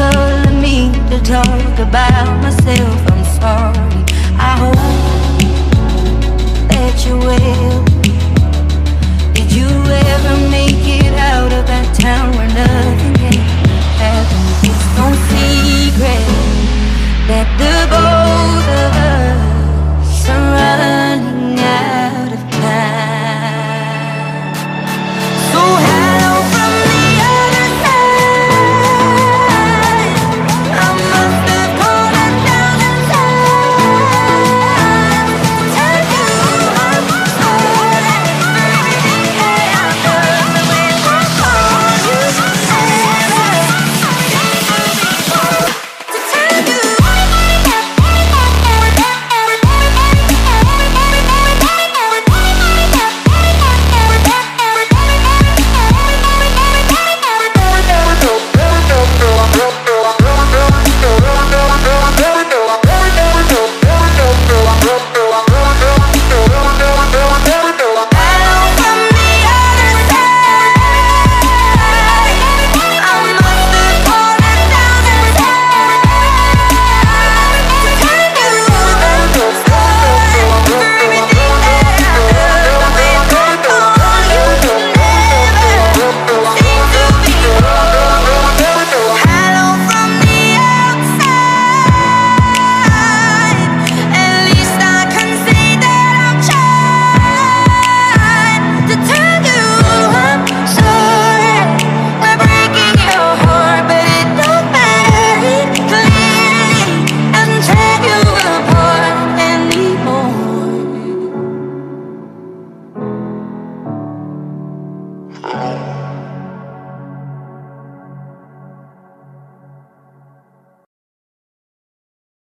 of me to talk about myself. I'm sorry. I hope.